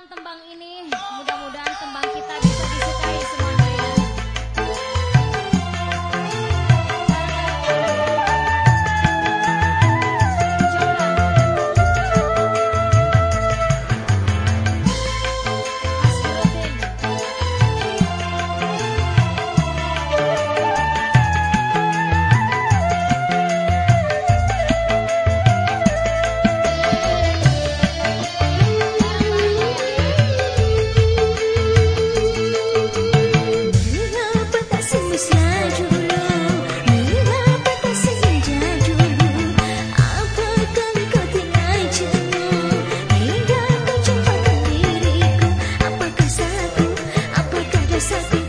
tembang-tembang ini. happy.